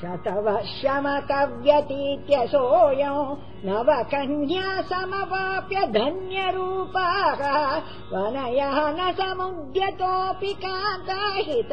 शतवर्षमकव्यतीत्यसोऽयम् नवकन्या समवाप्य धन्यरूपाः वनयः न समुद्यतोऽपि कान्ताहित